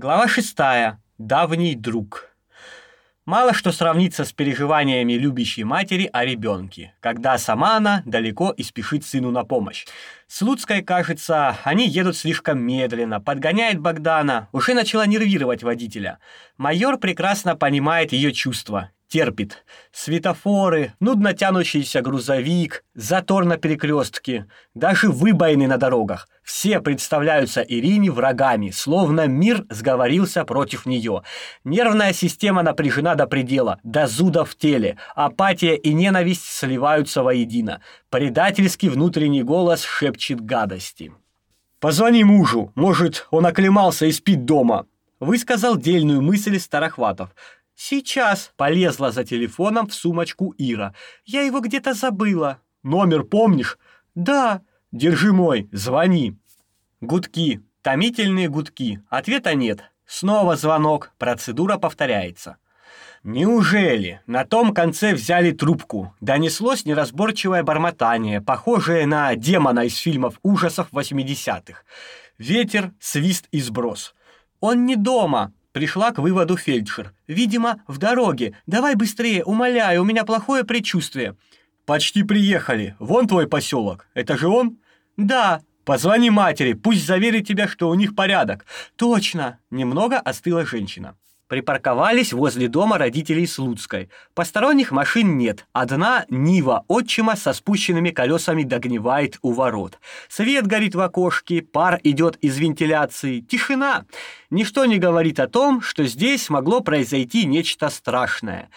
Глава 6. Давний друг. Мало что сравнится с переживаниями любящей матери о ребенке, когда сама она далеко и спешит сыну на помощь. С Луцкой, кажется, они едут слишком медленно, подгоняет Богдана, уже начала нервировать водителя. Майор прекрасно понимает ее чувства, терпит. Светофоры, нудно тянущийся грузовик, затор на перекрестке, даже выбоины на дорогах. Все представляются Ирине врагами, словно мир сговорился против нее. Нервная система напряжена до предела, до зуда в теле. Апатия и ненависть сливаются воедино. Предательский внутренний голос шепчет гадости. «Позвони мужу, может, он оклемался и спит дома», высказал дельную мысль Старохватов. «Сейчас!» — полезла за телефоном в сумочку Ира. «Я его где-то забыла». «Номер помнишь?» «Да». «Держи мой, звони». Гудки, томительные гудки. Ответа нет. Снова звонок, процедура повторяется. Неужели на том конце взяли трубку? Донеслось неразборчивое бормотание, похожее на демона из фильмов ужасов 80-х. Ветер, свист и сброс. Он не дома, Пришла к выводу фельдшер. Видимо, в дороге. Давай быстрее, умоляю, у меня плохое предчувствие. Почти приехали. Вон твой поселок. Это же он? Да. Позвони матери, пусть заверит тебя, что у них порядок. Точно. Немного остыла женщина. Припарковались возле дома родителей Слуцкой. Посторонних машин нет. Одна Нива отчима со спущенными колесами догнивает у ворот. Свет горит в окошке, пар идет из вентиляции. Тишина. Ничто не говорит о том, что здесь могло произойти нечто страшное.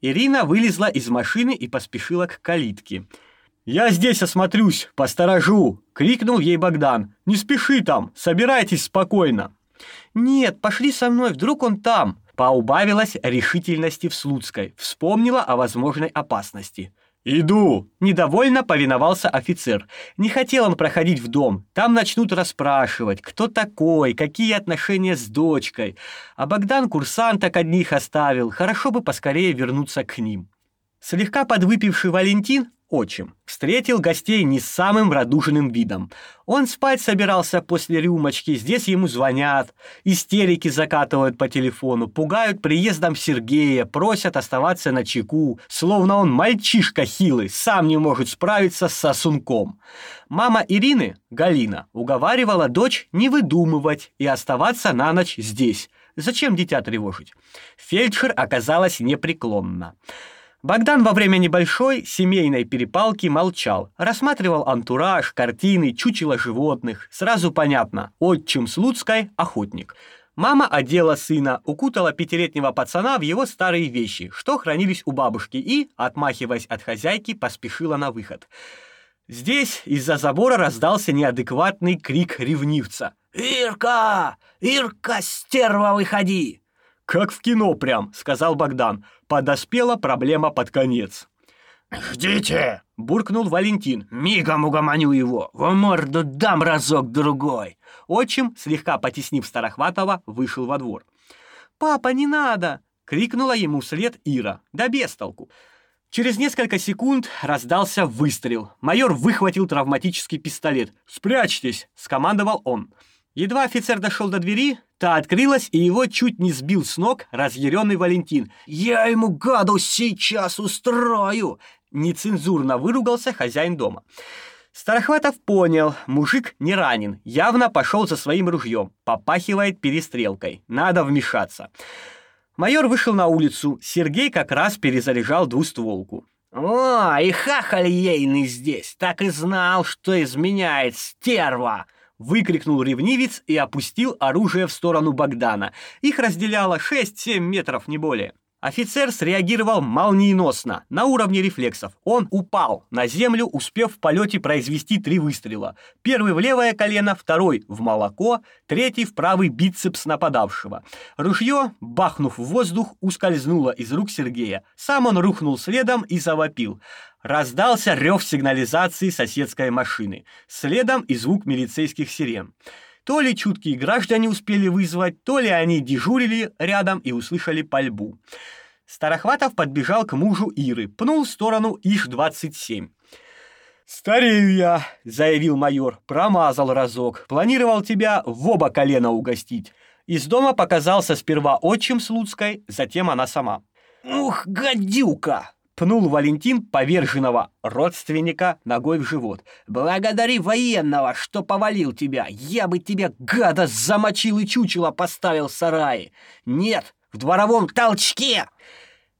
Ирина вылезла из машины и поспешила к калитке. «Я здесь осмотрюсь, посторожу!» — крикнул ей Богдан. «Не спеши там, собирайтесь спокойно!» «Нет, пошли со мной, вдруг он там!» Поубавилась решительности в Слуцкой, вспомнила о возможной опасности. «Иду!» – недовольно повиновался офицер. Не хотел он проходить в дом. Там начнут расспрашивать, кто такой, какие отношения с дочкой. А Богдан курсанток одних оставил, хорошо бы поскорее вернуться к ним. Слегка подвыпивший Валентин отчим. Встретил гостей не самым радушным видом. Он спать собирался после рюмочки, здесь ему звонят, истерики закатывают по телефону, пугают приездом Сергея, просят оставаться на чеку, словно он мальчишка хилый, сам не может справиться с сосунком. Мама Ирины, Галина, уговаривала дочь не выдумывать и оставаться на ночь здесь. Зачем дитя тревожить? Фельдшер оказалась непреклонна. Богдан во время небольшой семейной перепалки молчал, рассматривал антураж, картины, чучело животных. Сразу понятно, отчим Слуцкой – охотник. Мама одела сына, укутала пятилетнего пацана в его старые вещи, что хранились у бабушки, и, отмахиваясь от хозяйки, поспешила на выход. Здесь из-за забора раздался неадекватный крик ревнивца. «Ирка! Ирка, стерва, выходи!» «Как в кино прям», — сказал Богдан. Подоспела проблема под конец. «Ждите!» — буркнул Валентин. «Мигом угомоню его! В морду дам разок-другой!» Отчим, слегка потеснив Старохватова, вышел во двор. «Папа, не надо!» — крикнула ему вслед Ира. «Да без толку!» Через несколько секунд раздался выстрел. Майор выхватил травматический пистолет. «Спрячьтесь!» — скомандовал он. Едва офицер дошел до двери, та открылась, и его чуть не сбил с ног разъяренный Валентин. «Я ему, гаду, сейчас устрою!» Нецензурно выругался хозяин дома. Старохватов понял, мужик не ранен, явно пошел за своим ружьем, попахивает перестрелкой, надо вмешаться. Майор вышел на улицу, Сергей как раз перезаряжал двустволку. «О, и хахаль ейный здесь, так и знал, что изменяет стерва!» Выкрикнул ревнивец и опустил оружие в сторону Богдана. Их разделяло 6-7 метров, не более. Офицер среагировал молниеносно, на уровне рефлексов. Он упал на землю, успев в полете произвести три выстрела. Первый в левое колено, второй в молоко, третий в правый бицепс нападавшего. Ружье, бахнув в воздух, ускользнуло из рук Сергея. Сам он рухнул следом и завопил. Раздался рев сигнализации соседской машины. Следом и звук милицейских сирен. То ли чуткие граждане успели вызвать, то ли они дежурили рядом и услышали пальбу. Старохватов подбежал к мужу Иры, пнул в сторону Иш-27. «Старею я», — заявил майор, — «промазал разок. Планировал тебя в оба колена угостить. Из дома показался сперва отчим Слуцкой, затем она сама. «Ух, гадюка!» Пнул Валентин поверженного родственника ногой в живот. «Благодари военного, что повалил тебя. Я бы тебя, гада, замочил и чучело поставил в сарае. Нет, в дворовом толчке!»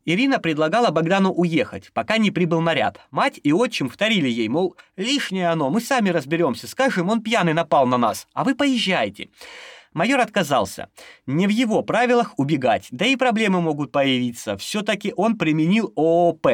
Ирина предлагала Богдану уехать, пока не прибыл наряд. Мать и отчим вторили ей, мол, лишнее оно, мы сами разберемся, скажем, он пьяный напал на нас, а вы поезжайте. Майор отказался. Не в его правилах убегать, да и проблемы могут появиться. Все-таки он применил ООП.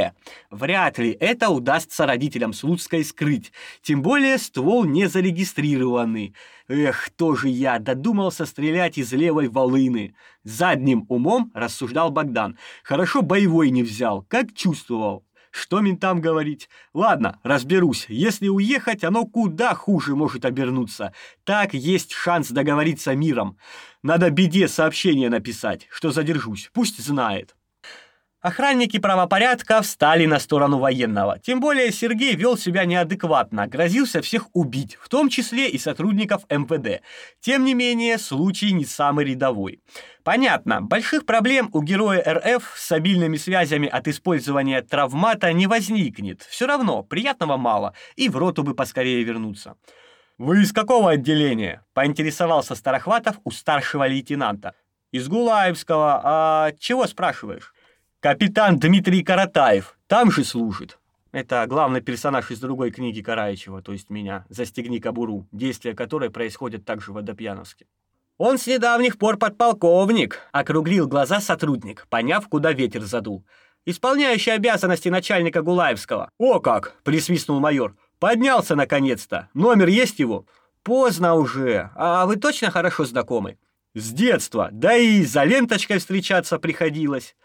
Вряд ли это удастся родителям Слуцкой скрыть. Тем более ствол не зарегистрированный. Эх, тоже я додумался стрелять из левой волыны. Задним умом рассуждал Богдан. Хорошо боевой не взял, как чувствовал. Что ментам говорить? Ладно, разберусь. Если уехать, оно куда хуже может обернуться. Так есть шанс договориться миром. Надо беде сообщение написать, что задержусь. Пусть знает. Охранники правопорядка встали на сторону военного. Тем более Сергей вел себя неадекватно, грозился всех убить, в том числе и сотрудников МВД. Тем не менее, случай не самый рядовой. Понятно, больших проблем у героя РФ с обильными связями от использования травмата не возникнет. Все равно, приятного мало, и в роту бы поскорее вернуться. «Вы из какого отделения?» – поинтересовался Старохватов у старшего лейтенанта. «Из Гулаевского. А чего спрашиваешь?» Капитан Дмитрий Каратаев там же служит. Это главный персонаж из другой книги Караичева, то есть меня, «Застегни кобуру», действия которой происходят также в Водопьяновске. «Он с недавних пор подполковник», — округлил глаза сотрудник, поняв, куда ветер задул. «Исполняющий обязанности начальника Гулаевского». «О как!» — присвистнул майор. «Поднялся наконец-то. Номер есть его?» «Поздно уже. А вы точно хорошо знакомы?» «С детства. Да и за ленточкой встречаться приходилось».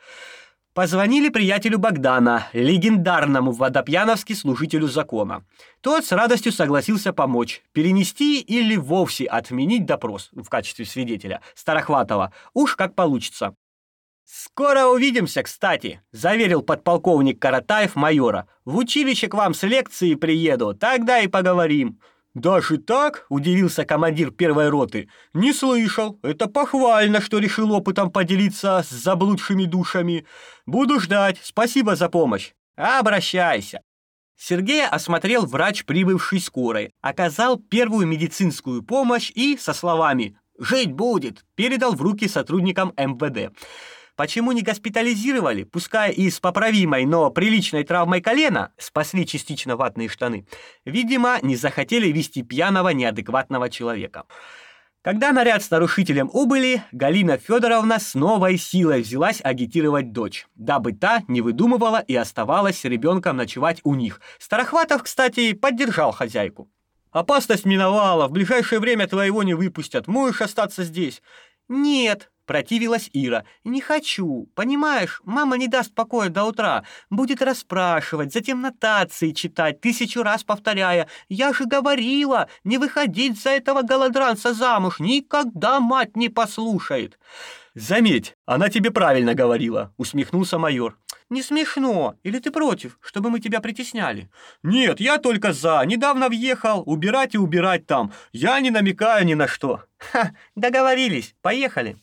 Позвонили приятелю Богдана, легендарному водопьяновски служителю закона. Тот с радостью согласился помочь, перенести или вовсе отменить допрос в качестве свидетеля Старохватова. Уж как получится. «Скоро увидимся, кстати», — заверил подполковник Каратаев майора. «В училище к вам с лекции приеду, тогда и поговорим». «Даже так?» — удивился командир первой роты. «Не слышал. Это похвально, что решил опытом поделиться с заблудшими душами. Буду ждать. Спасибо за помощь. Обращайся». Сергея осмотрел врач, прибывший скорой, оказал первую медицинскую помощь и, со словами «Жить будет», передал в руки сотрудникам МВД. Почему не госпитализировали, пускай и с поправимой, но приличной травмой колена, спасли частично ватные штаны, видимо, не захотели вести пьяного, неадекватного человека. Когда наряд с нарушителем убыли, Галина Федоровна с новой силой взялась агитировать дочь, дабы та не выдумывала и оставалась с ребенком ночевать у них. Старохватов, кстати, поддержал хозяйку. «Опасность миновала, в ближайшее время твоего не выпустят, можешь остаться здесь». «Нет», Противилась Ира. «Не хочу. Понимаешь, мама не даст покоя до утра. Будет расспрашивать, затем нотации читать, тысячу раз повторяя. Я же говорила, не выходить за этого голодранца замуж. Никогда мать не послушает». «Заметь, она тебе правильно говорила», — усмехнулся майор. «Не смешно. Или ты против, чтобы мы тебя притесняли?» «Нет, я только за. Недавно въехал. Убирать и убирать там. Я не намекаю ни на что». «Ха, договорились. Поехали».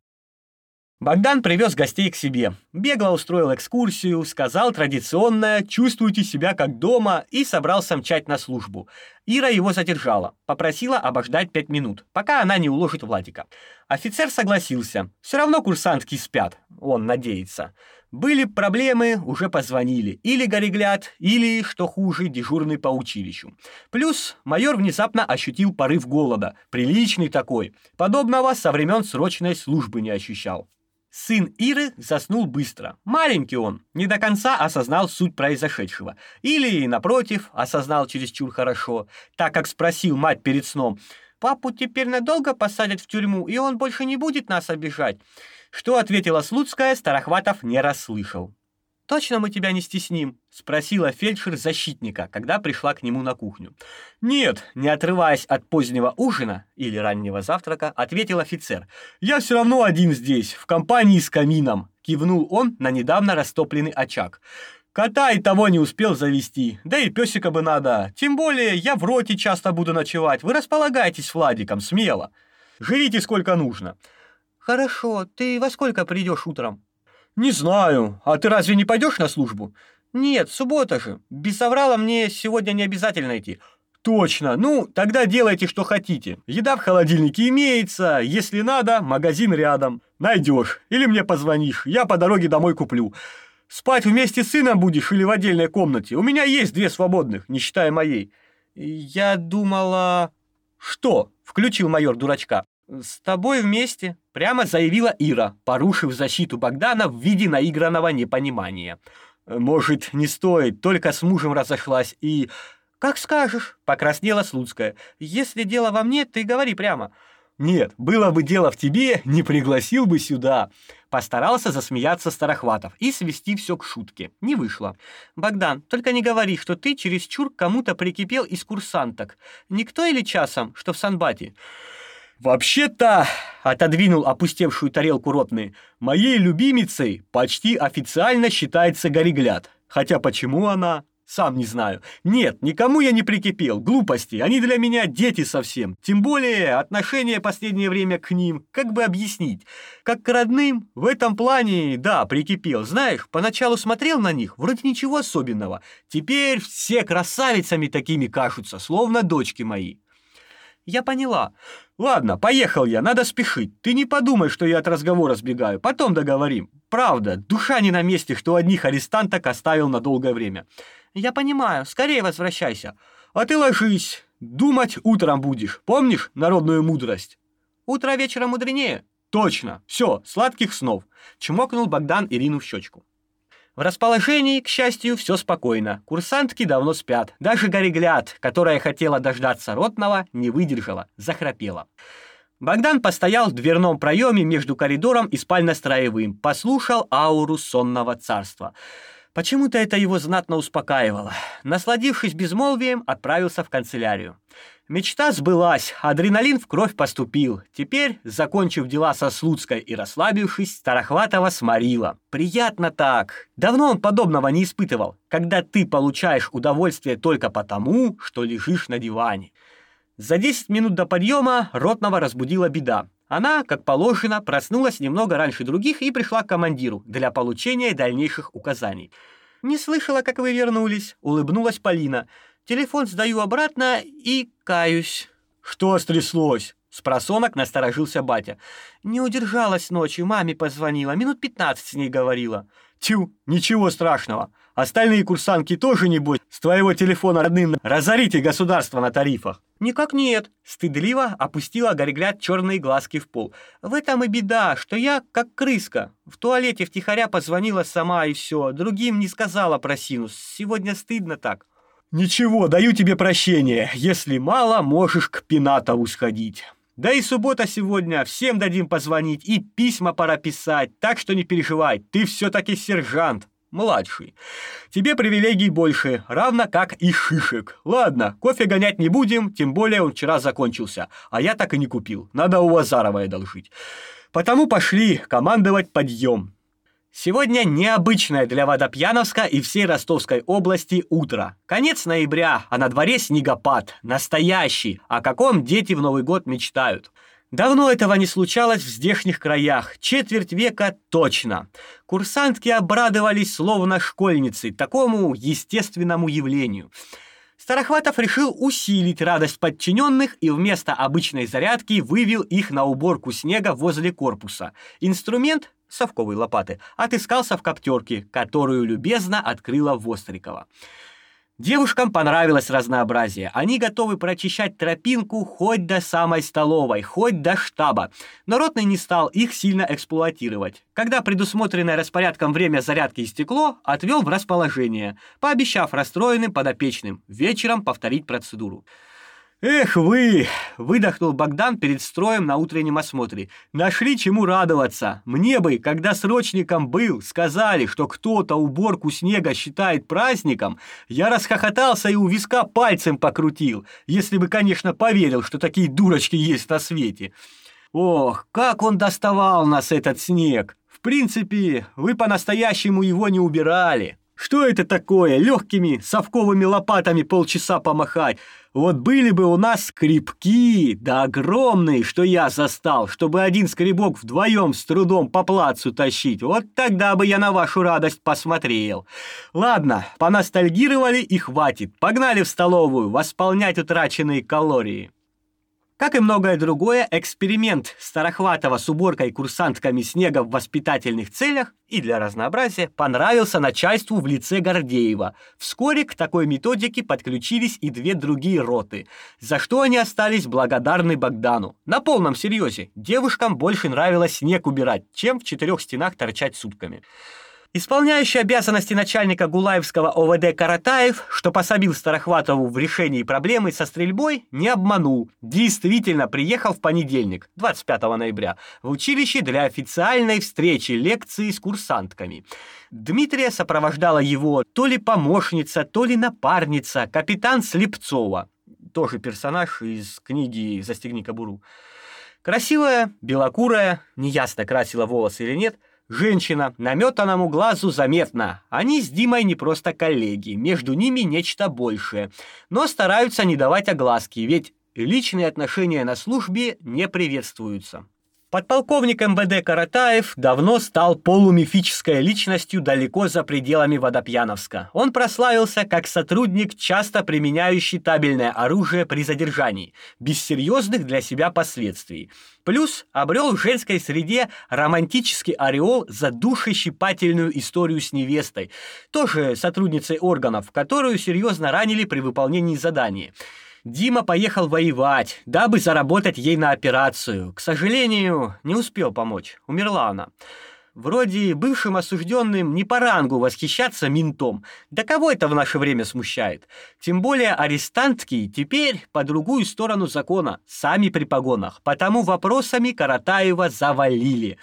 Богдан привез гостей к себе, бегло устроил экскурсию, сказал традиционное «чувствуйте себя как дома» и собрался мчать на службу. Ира его задержала, попросила обождать пять минут, пока она не уложит Владика. Офицер согласился, все равно курсантки спят, он надеется. Были проблемы, уже позвонили, или гореглят, или, что хуже, дежурный по училищу. Плюс майор внезапно ощутил порыв голода, приличный такой, подобного со времен срочной службы не ощущал. Сын Иры заснул быстро. Маленький он, не до конца осознал суть произошедшего. Или, напротив, осознал чересчур хорошо, так как спросил мать перед сном, «Папу теперь надолго посадят в тюрьму, и он больше не будет нас обижать?» Что ответила Слуцкая, Старохватов не расслышал. «Точно мы тебя не стесним?» — спросила фельдшер защитника, когда пришла к нему на кухню. «Нет», — не отрываясь от позднего ужина или раннего завтрака, ответил офицер. «Я все равно один здесь, в компании с камином», — кивнул он на недавно растопленный очаг. «Кота и того не успел завести, да и песика бы надо. Тем более я в роте часто буду ночевать. Вы располагайтесь, Владиком, смело. Живите сколько нужно». Хорошо, ты во сколько придешь утром? Не знаю. А ты разве не пойдешь на службу? Нет, суббота же. Без соврала мне сегодня не обязательно идти. Точно. Ну, тогда делайте, что хотите. Еда в холодильнике имеется. Если надо, магазин рядом. Найдешь. Или мне позвонишь. Я по дороге домой куплю. Спать вместе с сыном будешь или в отдельной комнате? У меня есть две свободных, не считая моей. Я думала... Что? Включил майор дурачка. С тобой вместе, прямо заявила Ира, порушив защиту Богдана в виде наигранного непонимания. Может, не стоит, только с мужем разошлась и... «Как скажешь», — покраснела Слуцкая. «Если дело во мне, ты говори прямо». «Нет, было бы дело в тебе, не пригласил бы сюда». Постарался засмеяться Старохватов и свести все к шутке. Не вышло. «Богдан, только не говори, что ты чересчур кому-то прикипел из курсанток. Никто или часом, что в Санбате?» «Вообще-то», — отодвинул опустевшую тарелку ротный, «моей любимицей почти официально считается Горегляд. Хотя почему она? Сам не знаю. Нет, никому я не прикипел. Глупости. Они для меня дети совсем. Тем более отношение последнее время к ним. Как бы объяснить? Как к родным? В этом плане, да, прикипел. Знаешь, поначалу смотрел на них, вроде ничего особенного. Теперь все красавицами такими кажутся, словно дочки мои. Я поняла. Ладно, поехал я, надо спешить. Ты не подумай, что я от разговора сбегаю. Потом договорим. Правда, душа не на месте, что одних арестанток оставил на долгое время. Я понимаю, скорее возвращайся. А ты ложись, думать утром будешь. Помнишь народную мудрость? Утро вечера мудренее. Точно. Все, сладких снов. Чмокнул Богдан Ирину в щечку. В расположении, к счастью, все спокойно. Курсантки давно спят. Даже Горегляд, которая хотела дождаться ротного, не выдержала, захрапела. Богдан постоял в дверном проеме между коридором и спально-строевым, послушал ауру сонного царства. Почему-то это его знатно успокаивало. Насладившись безмолвием, отправился в канцелярию. Мечта сбылась, адреналин в кровь поступил. Теперь, закончив дела со Слуцкой и расслабившись, Старохватова сморила. Приятно так. Давно он подобного не испытывал, когда ты получаешь удовольствие только потому, что лежишь на диване. За 10 минут до подъема Ротного разбудила беда. Она, как положено, проснулась немного раньше других и пришла к командиру для получения дальнейших указаний. «Не слышала, как вы вернулись», — улыбнулась Полина. «Телефон сдаю обратно и каюсь». «Что стряслось?» С просонок насторожился батя. «Не удержалась ночью, маме позвонила, минут пятнадцать с ней говорила». «Тю, ничего страшного. Остальные курсантки тоже, небось, с твоего телефона родным разорите государство на тарифах». «Никак нет», — стыдливо опустила Горегляд черные глазки в пол. «В этом и беда, что я как крыска. В туалете втихаря позвонила сама и все, другим не сказала про синус. Сегодня стыдно так». «Ничего, даю тебе прощение. Если мало, можешь к Пинатову сходить». Да и суббота сегодня, всем дадим позвонить и письма пора писать, так что не переживай, ты все-таки сержант, младший. Тебе привилегий больше, равно как и шишек. Ладно, кофе гонять не будем, тем более он вчера закончился, а я так и не купил, надо у Азарова одолжить. Потому пошли командовать подъем. Сегодня необычное для Водопьяновска и всей Ростовской области утро. Конец ноября, а на дворе снегопад. Настоящий, о каком дети в Новый год мечтают. Давно этого не случалось в здешних краях, четверть века точно. Курсантки обрадовались словно школьницы такому естественному явлению. Старохватов решил усилить радость подчиненных и вместо обычной зарядки вывел их на уборку снега возле корпуса. Инструмент совковой лопаты отыскался в коптерке, которую любезно открыла Вострикова. Девушкам понравилось разнообразие. Они готовы прочищать тропинку хоть до самой столовой, хоть до штаба. Но Ротный не стал их сильно эксплуатировать. Когда предусмотренное распорядком время зарядки истекло, отвел в расположение, пообещав расстроенным подопечным вечером повторить процедуру. «Эх вы!» — выдохнул Богдан перед строем на утреннем осмотре. «Нашли чему радоваться. Мне бы, когда срочником был, сказали, что кто-то уборку снега считает праздником, я расхохотался и у виска пальцем покрутил, если бы, конечно, поверил, что такие дурочки есть на свете. Ох, как он доставал нас, этот снег! В принципе, вы по-настоящему его не убирали». Что это такое? Легкими совковыми лопатами полчаса помахать. Вот были бы у нас скребки, да огромные, что я застал, чтобы один скребок вдвоем с трудом по плацу тащить. Вот тогда бы я на вашу радость посмотрел. Ладно, поностальгировали и хватит. Погнали в столовую восполнять утраченные калории. Как и многое другое, эксперимент Старохватова с уборкой курсантками снега в воспитательных целях и для разнообразия понравился начальству в лице Гордеева. Вскоре к такой методике подключились и две другие роты, за что они остались благодарны Богдану. На полном серьезе, девушкам больше нравилось снег убирать, чем в четырех стенах торчать сутками. Исполняющий обязанности начальника Гулаевского ОВД Каратаев, что пособил Старохватову в решении проблемы со стрельбой, не обманул. Действительно приехал в понедельник, 25 ноября, в училище для официальной встречи лекции с курсантками. Дмитрия сопровождала его то ли помощница, то ли напарница, капитан Слепцова, тоже персонаж из книги «Застегни кобуру». Красивая, белокурая, неясно красила волосы или нет – Женщина, наметанному глазу заметно. Они с Димой не просто коллеги, между ними нечто большее. Но стараются не давать огласки, ведь личные отношения на службе не приветствуются. Подполковник МВД Каратаев давно стал полумифической личностью далеко за пределами Водопьяновска. Он прославился как сотрудник, часто применяющий табельное оружие при задержании, без серьезных для себя последствий. Плюс обрел в женской среде романтический ореол за душещипательную историю с невестой, тоже сотрудницей органов, которую серьезно ранили при выполнении задания. Дима поехал воевать, дабы заработать ей на операцию. К сожалению, не успел помочь. Умерла она. Вроде бывшим осужденным не по рангу восхищаться ментом. Да кого это в наше время смущает? Тем более арестантки теперь по другую сторону закона, сами при погонах. Потому вопросами Каратаева завалили.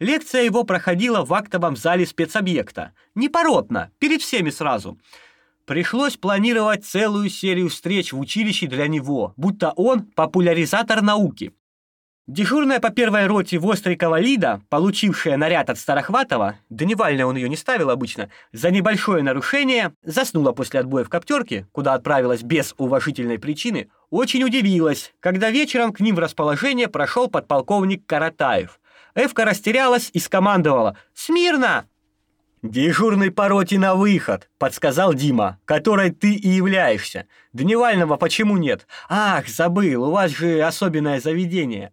Лекция его проходила в актовом зале спецобъекта. Не поротно, перед всеми сразу. Пришлось планировать целую серию встреч в училище для него, будто он популяризатор науки. Дежурная по первой роте Вострикова Лида, получившая наряд от Старохватова, дневальная он ее не ставил обычно, за небольшое нарушение, заснула после отбоя в коптерке, куда отправилась без уважительной причины, очень удивилась, когда вечером к ним в расположение прошел подполковник Каратаев. Эвка растерялась и скомандовала «Смирно!» «Дежурный по роте на выход», — подсказал Дима, «которой ты и являешься. Дневального почему нет? Ах, забыл, у вас же особенное заведение».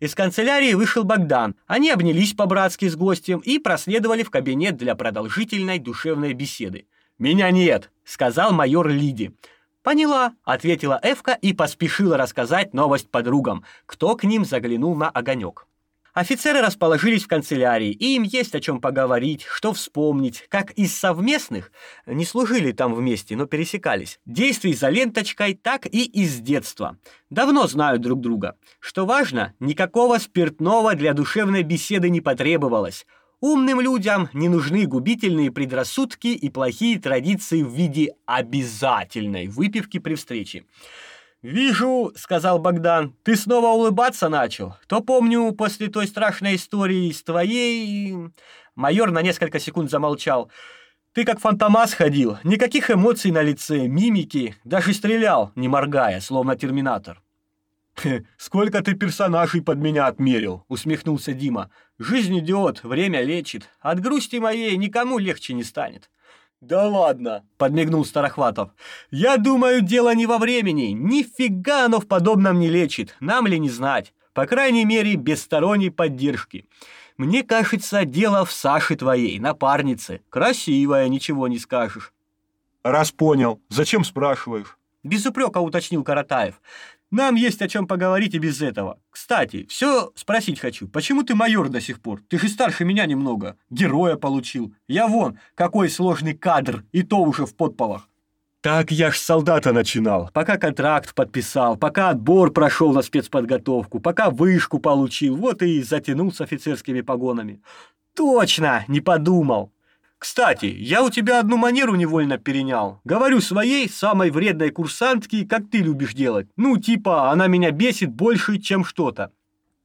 Из канцелярии вышел Богдан. Они обнялись по-братски с гостем и проследовали в кабинет для продолжительной душевной беседы. «Меня нет», — сказал майор Лиди. «Поняла», — ответила Эвка и поспешила рассказать новость подругам, кто к ним заглянул на огонек. Офицеры расположились в канцелярии, и им есть о чем поговорить, что вспомнить, как из совместных, не служили там вместе, но пересекались, действий за ленточкой, так и из детства. Давно знают друг друга. Что важно, никакого спиртного для душевной беседы не потребовалось. Умным людям не нужны губительные предрассудки и плохие традиции в виде обязательной выпивки при встрече. «Вижу», — сказал Богдан, — «ты снова улыбаться начал. То помню, после той страшной истории с твоей...» Майор на несколько секунд замолчал. «Ты как фантомас ходил, никаких эмоций на лице, мимики, даже стрелял, не моргая, словно терминатор». «Сколько ты персонажей под меня отмерил?» — усмехнулся Дима. «Жизнь идет, время лечит. От грусти моей никому легче не станет». «Да ладно!» — подмигнул Старохватов. «Я думаю, дело не во времени. Нифига оно в подобном не лечит. Нам ли не знать? По крайней мере, без сторонней поддержки. Мне кажется, дело в Саше твоей, напарнице. Красивая, ничего не скажешь». «Раз понял. Зачем спрашиваешь?» Без упрека уточнил Каратаев. Нам есть о чем поговорить и без этого. Кстати, все спросить хочу. Почему ты майор до сих пор? Ты же старше меня немного. Героя получил. Я вон, какой сложный кадр, и то уже в подполах. Так я ж солдата начинал. Пока контракт подписал, пока отбор прошел на спецподготовку, пока вышку получил, вот и затянул с офицерскими погонами. Точно, не подумал. Кстати, я у тебя одну манеру невольно перенял. Говорю своей, самой вредной курсантке, как ты любишь делать. Ну, типа, она меня бесит больше, чем что-то.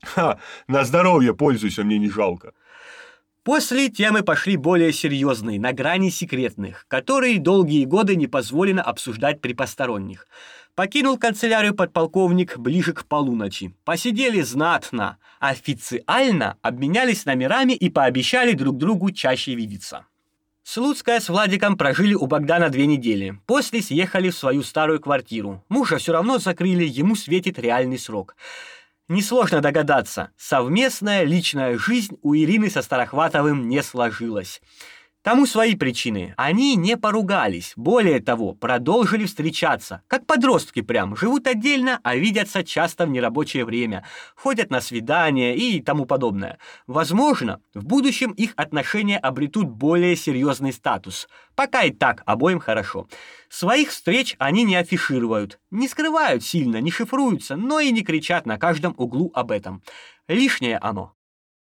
Ха, на здоровье пользуйся, мне не жалко. После темы пошли более серьезные, на грани секретных, которые долгие годы не позволено обсуждать при посторонних. Покинул канцелярию подполковник ближе к полуночи. Посидели знатно, официально обменялись номерами и пообещали друг другу чаще видеться. Слуцкая с Владиком прожили у Богдана две недели. После съехали в свою старую квартиру. Мужа все равно закрыли, ему светит реальный срок. Несложно догадаться, совместная личная жизнь у Ирины со Старохватовым не сложилась. Тому свои причины. Они не поругались. Более того, продолжили встречаться. Как подростки прям. Живут отдельно, а видятся часто в нерабочее время. Ходят на свидания и тому подобное. Возможно, в будущем их отношения обретут более серьезный статус. Пока и так обоим хорошо. Своих встреч они не афишируют. Не скрывают сильно, не шифруются, но и не кричат на каждом углу об этом. Лишнее оно.